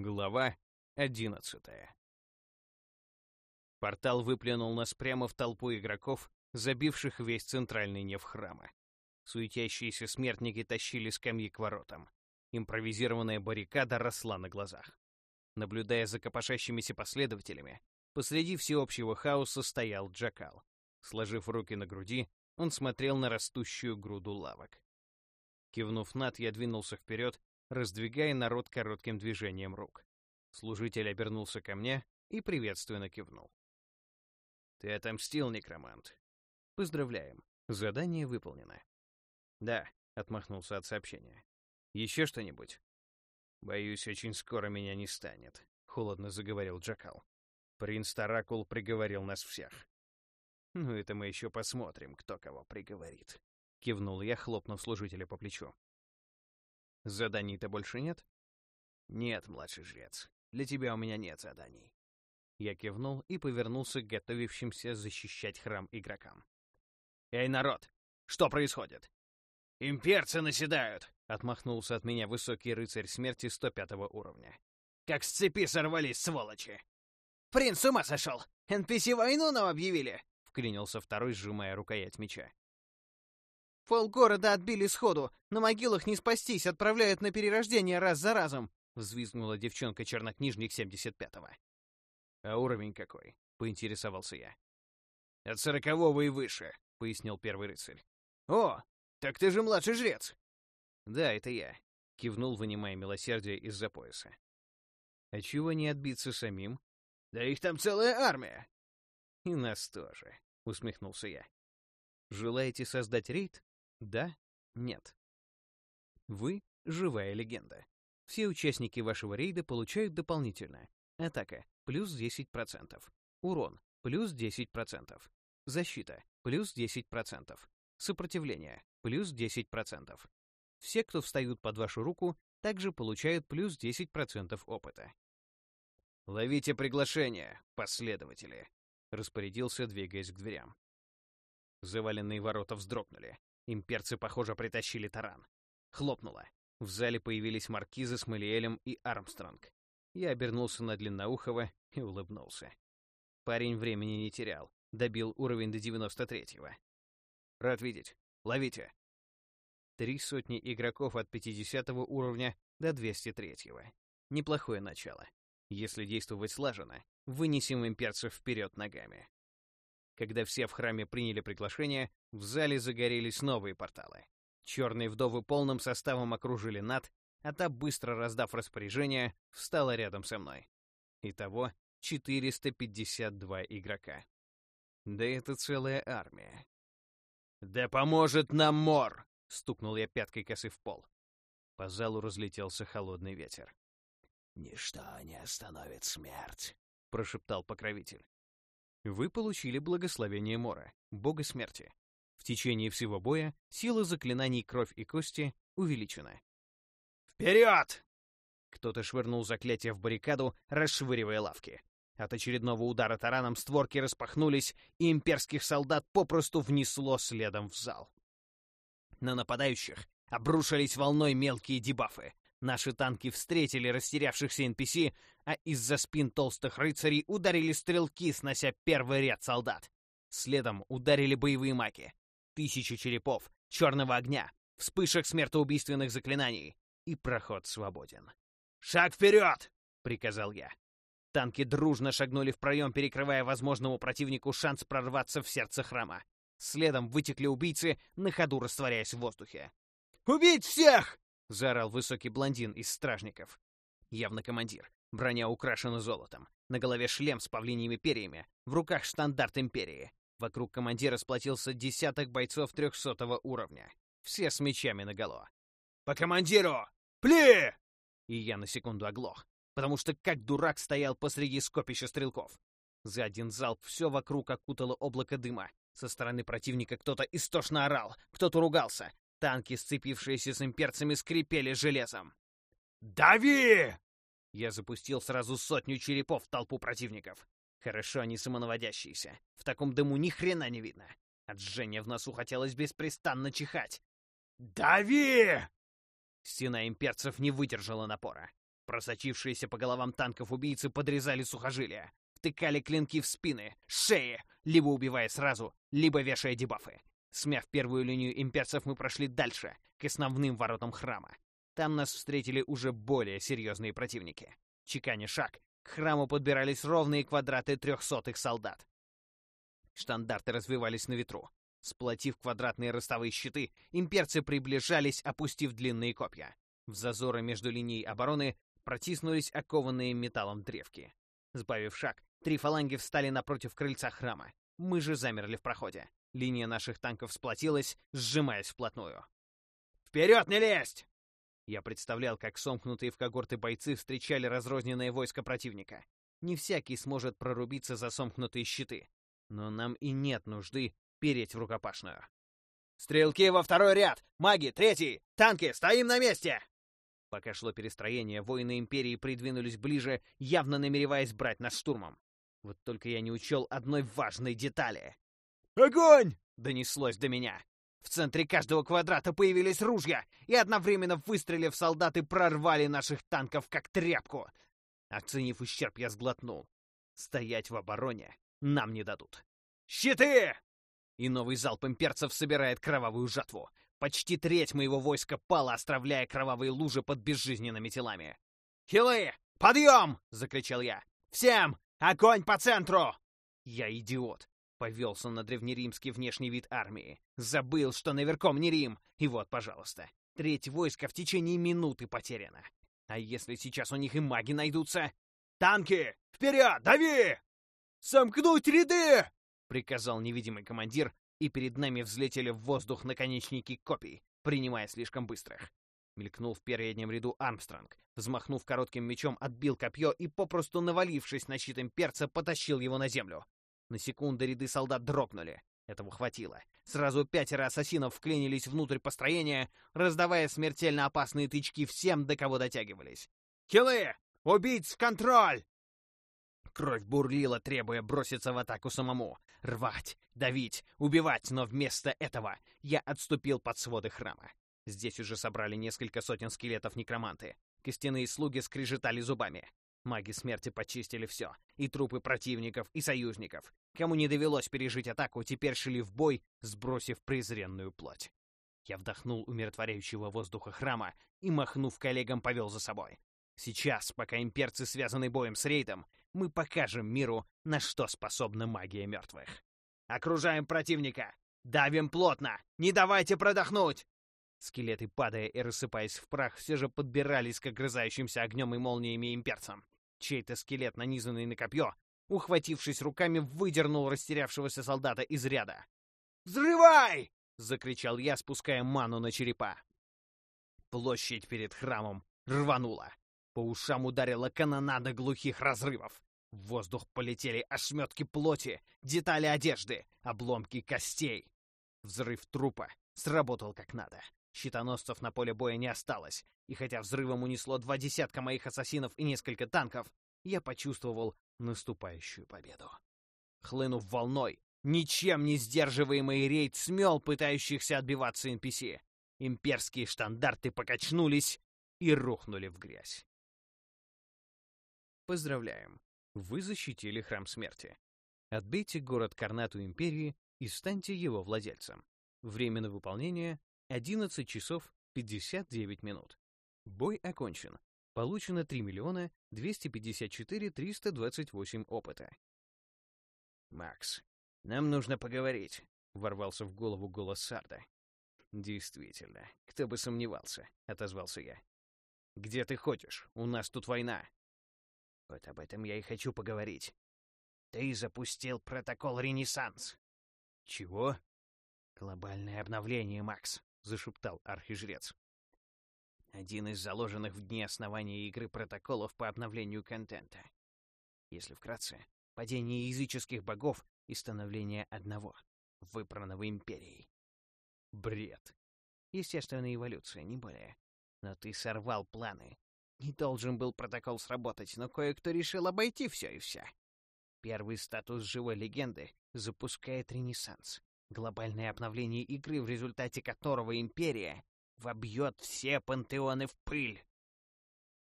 Глава одиннадцатая. Портал выплюнул нас прямо в толпу игроков, забивших весь центральный неф храма. Суетящиеся смертники тащили скамьи к воротам. Импровизированная баррикада росла на глазах. Наблюдая за копошащимися последователями, посреди всеобщего хаоса стоял Джакал. Сложив руки на груди, он смотрел на растущую груду лавок. Кивнув над, я двинулся вперед, раздвигая народ коротким движением рук. Служитель обернулся ко мне и приветственно кивнул. «Ты отомстил, некромант. Поздравляем. Задание выполнено». «Да», — отмахнулся от сообщения. «Еще что-нибудь?» «Боюсь, очень скоро меня не станет», — холодно заговорил Джакал. «Принц Таракул приговорил нас всех». «Ну, это мы еще посмотрим, кто кого приговорит», — кивнул я, хлопнув служителя по плечу. «Заданий-то больше нет?» «Нет, младший жрец. Для тебя у меня нет заданий». Я кивнул и повернулся к готовившимся защищать храм игрокам. «Эй, народ! Что происходит?» «Имперцы наседают!» — отмахнулся от меня высокий рыцарь смерти 105 уровня. «Как с цепи сорвались, сволочи!» «Принц с ума сошел! NPC войну нам объявили!» — вклинился второй, сжимая рукоять меча. «Полгорода отбили сходу, на могилах не спастись, отправляют на перерождение раз за разом!» — взвизгнула девчонка-чернокнижник 75-го. «А уровень какой?» — поинтересовался я. «От сорокового и выше», — пояснил первый рыцарь. «О, так ты же младший жрец!» «Да, это я», — кивнул, вынимая милосердие из-за пояса. «А чего не отбиться самим?» «Да их там целая армия!» «И нас тоже», — усмехнулся я. «Желаете создать рейд? Да? Нет?» Вы — живая легенда. Все участники вашего рейда получают дополнительно. Атака — плюс 10%. Урон — плюс 10%. Защита — плюс 10%. Сопротивление — плюс 10%. Все, кто встают под вашу руку, также получают плюс 10% опыта. «Ловите приглашение, последователи», — распорядился, двигаясь к дверям. Заваленные ворота вздрогнули. Имперцы, похоже, притащили таран. Хлопнуло. В зале появились маркизы с Малиэлем и Армстронг. Я обернулся на Длинноухова и улыбнулся. Парень времени не терял. Добил уровень до 93-го. Рад видеть. Ловите. Три сотни игроков от 50 уровня до 203-го. Неплохое начало. Если действовать слаженно, вынесем имперцев вперед ногами. Когда все в храме приняли приглашение, в зале загорелись новые порталы. Черные вдовы полным составом окружили над, а та, быстро раздав распоряжение, встала рядом со мной. Итого 452 игрока. Да это целая армия. «Да поможет нам Мор!» — стукнул я пяткой косы в пол. По залу разлетелся холодный ветер. «Ничто не остановит смерть», — прошептал покровитель. Вы получили благословение Мора, бога смерти. В течение всего боя сила заклинаний кровь и кости увеличена. «Вперед!» Кто-то швырнул заклятие в баррикаду, расшвыривая лавки. От очередного удара тараном створки распахнулись, и имперских солдат попросту внесло следом в зал. На нападающих обрушились волной мелкие дебафы. Наши танки встретили растерявшихся NPC, а из-за спин толстых рыцарей ударили стрелки, снося первый ряд солдат. Следом ударили боевые маги. Тысячи черепов, черного огня, вспышек смертоубийственных заклинаний. И проход свободен. «Шаг вперед!» — приказал я. Танки дружно шагнули в проем, перекрывая возможному противнику шанс прорваться в сердце храма. Следом вытекли убийцы, на ходу растворяясь в воздухе. «Убить всех!» — заорал высокий блондин из стражников. Явно командир. Броня украшена золотом. На голове шлем с павлиньими перьями. В руках штандарт Империи. Вокруг командира сплотился десяток бойцов трехсотого уровня. Все с мечами наголо. «По командиру! Пли!» И я на секунду оглох потому что как дурак стоял посреди скопища стрелков. За один залп все вокруг окутало облако дыма. Со стороны противника кто-то истошно орал, кто-то ругался. Танки, сцепившиеся с имперцами, скрипели железом. «Дави!» Я запустил сразу сотню черепов в толпу противников. Хорошо они самонаводящиеся. В таком дыму ни хрена не видно. От жжения в носу хотелось беспрестанно чихать. «Дави!» Стена имперцев не выдержала напора. Просочившиеся по головам танков убийцы подрезали сухожилия, втыкали клинки в спины, шеи, либо убивая сразу, либо вешая дебафы. Смяв первую линию имперцев, мы прошли дальше, к основным воротам храма. Там нас встретили уже более серьезные противники. Чеканя шаг, к храму подбирались ровные квадраты трехсотых солдат. Штандарты развивались на ветру. Сплотив квадратные ростовые щиты, имперцы приближались, опустив длинные копья. В зазоры между линией обороны протиснулись окованные металлом древки. Сбавив шаг, три фаланги встали напротив крыльца храма. Мы же замерли в проходе. Линия наших танков сплотилась, сжимаясь вплотную. «Вперед не лезть!» Я представлял, как сомкнутые в когорты бойцы встречали разрозненное войско противника. Не всякий сможет прорубиться за сомкнутые щиты. Но нам и нет нужды переть в рукопашную. «Стрелки во второй ряд! Маги, третий! Танки, стоим на месте!» Пока шло перестроение, воины Империи придвинулись ближе, явно намереваясь брать нас штурмом. Вот только я не учел одной важной детали. «Огонь!» — донеслось до меня. В центре каждого квадрата появились ружья, и одновременно выстрелив, солдаты прорвали наших танков как тряпку. Оценив ущерб, я сглотнул. Стоять в обороне нам не дадут. «Щиты!» И новый залп имперцев собирает кровавую жатву. Почти треть моего войска пала, оставляя кровавые лужи под безжизненными телами. «Хилы! Подъем!» — закричал я. «Всем! Огонь по центру!» Я идиот. Повелся на древнеримский внешний вид армии. Забыл, что наверхом не Рим. И вот, пожалуйста, треть войска в течение минуты потеряна. А если сейчас у них и маги найдутся? «Танки! Вперед! Дави!» «Сомкнуть ряды!» — приказал невидимый командир, и перед нами взлетели в воздух наконечники копий, принимая слишком быстрых. Мелькнул в переднем ряду Армстронг. Взмахнув коротким мечом, отбил копье и, попросту навалившись на щит имперца, потащил его на землю. На секунду ряды солдат дрогнули. Этого хватило. Сразу пятеро ассасинов вклинились внутрь построения, раздавая смертельно опасные тычки всем, до кого дотягивались. «Киллы! Убить контроль!» Кровь бурлила, требуя броситься в атаку самому. Рвать, давить, убивать, но вместо этого я отступил под своды храма. Здесь уже собрали несколько сотен скелетов некроманты. Костяные слуги скрежетали зубами. Маги смерти почистили все. И трупы противников, и союзников. Кому не довелось пережить атаку, теперь шли в бой, сбросив презренную плоть. Я вдохнул умиротворяющего воздуха храма и, махнув коллегам, повел за собой. Сейчас, пока имперцы связаны боем с рейдом, мы покажем миру, на что способна магия мертвых. Окружаем противника! Давим плотно! Не давайте продохнуть! Скелеты, падая и рассыпаясь в прах, все же подбирались к огрызающимся огнем и молниями имперцам. Чей-то скелет, нанизанный на копье, ухватившись руками, выдернул растерявшегося солдата из ряда. «Взрывай!» — закричал я, спуская ману на черепа. Площадь перед храмом рванула. По ушам ударила канонада глухих разрывов. В воздух полетели ошметки плоти, детали одежды, обломки костей. Взрыв трупа сработал как надо. Щитоносцев на поле боя не осталось, и хотя взрывом унесло два десятка моих ассасинов и несколько танков, я почувствовал наступающую победу. Хлынув волной, ничем не сдерживаемый рейд смел пытающихся отбиваться NPC. Имперские штандарты покачнулись и рухнули в грязь. Поздравляем! Вы защитили Храм Смерти. Отбейте город Карнату Империи и станьте его владельцем. Время выполнение — 11 часов 59 минут. Бой окончен. Получено 3 миллиона 254 328 опыта. «Макс, нам нужно поговорить», — ворвался в голову голос Сарда. «Действительно, кто бы сомневался», — отозвался я. «Где ты ходишь? У нас тут война». Вот об этом я и хочу поговорить. Ты запустил протокол «Ренессанс». Чего? Глобальное обновление, Макс, зашептал архижрец. Один из заложенных в дни основания игры протоколов по обновлению контента. Если вкратце, падение языческих богов и становление одного, выбранного империей. Бред. Естественная эволюция, не более. Но ты сорвал планы, не должен был протокол сработать, но кое-кто решил обойти все и вся. Первый статус живой легенды запускает Ренессанс. Глобальное обновление игры, в результате которого Империя вобьет все пантеоны в пыль.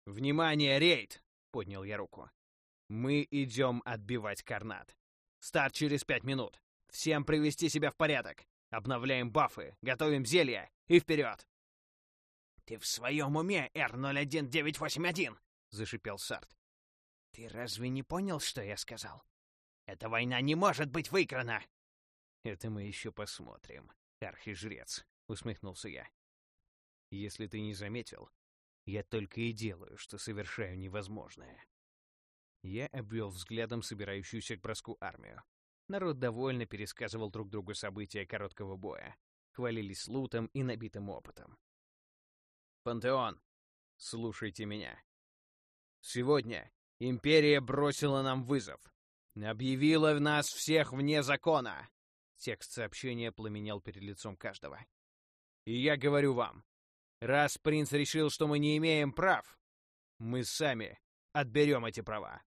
«Внимание, рейд!» — поднял я руку. «Мы идем отбивать Карнат. Старт через пять минут. Всем привести себя в порядок. Обновляем бафы, готовим зелья и вперед!» «Ты в своем уме, Р-01981!» — зашипел Сарт. «Ты разве не понял, что я сказал? Эта война не может быть выиграна!» «Это мы еще посмотрим, архижрец», — усмехнулся я. «Если ты не заметил, я только и делаю, что совершаю невозможное». Я обвел взглядом собирающуюся к броску армию. Народ довольно пересказывал друг другу события короткого боя, хвалились лутом и набитым опытом. «Пантеон, слушайте меня. Сегодня Империя бросила нам вызов. Объявила в нас всех вне закона. Текст сообщения пламенел перед лицом каждого. И я говорю вам, раз принц решил, что мы не имеем прав, мы сами отберем эти права.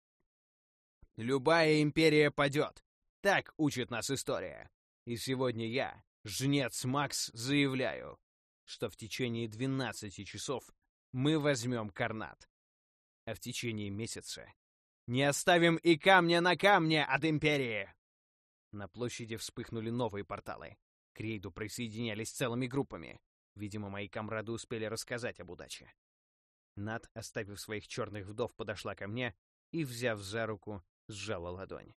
Любая империя падет. Так учит нас история. И сегодня я, жнец Макс, заявляю, что в течение 12 часов мы возьмем Карнат. А в течение месяца не оставим и камня на камне от Империи!» На площади вспыхнули новые порталы. К рейду присоединялись целыми группами. Видимо, мои комрады успели рассказать об удаче. Над, оставив своих черных вдов, подошла ко мне и, взяв за руку, сжала ладонь.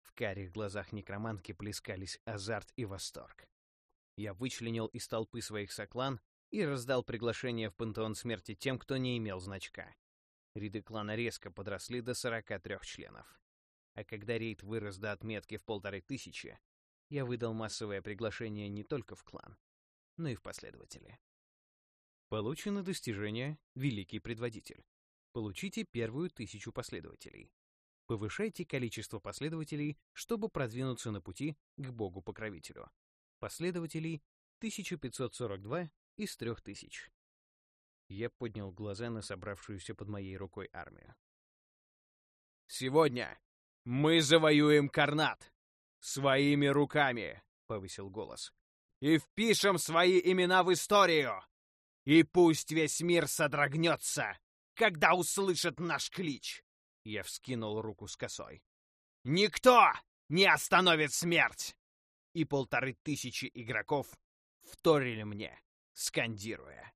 В карих глазах некромантки плескались азарт и восторг. Я вычленил из толпы своих соклан и раздал приглашение в пантеон смерти тем, кто не имел значка. Ряды клана резко подросли до 43 членов. А когда рейд вырос до отметки в полторы тысячи, я выдал массовое приглашение не только в клан, но и в последователи. Получено достижение «Великий предводитель». Получите первую тысячу последователей. Повышайте количество последователей, чтобы продвинуться на пути к Богу-покровителю. Последователей 1542 из 3000. Я поднял глаза на собравшуюся под моей рукой армию. «Сегодня мы завоюем Карнат! Своими руками!» — повысил голос. «И впишем свои имена в историю! И пусть весь мир содрогнется, когда услышит наш клич!» Я вскинул руку с косой. «Никто не остановит смерть!» И полторы тысячи игроков вторили мне, скандируя.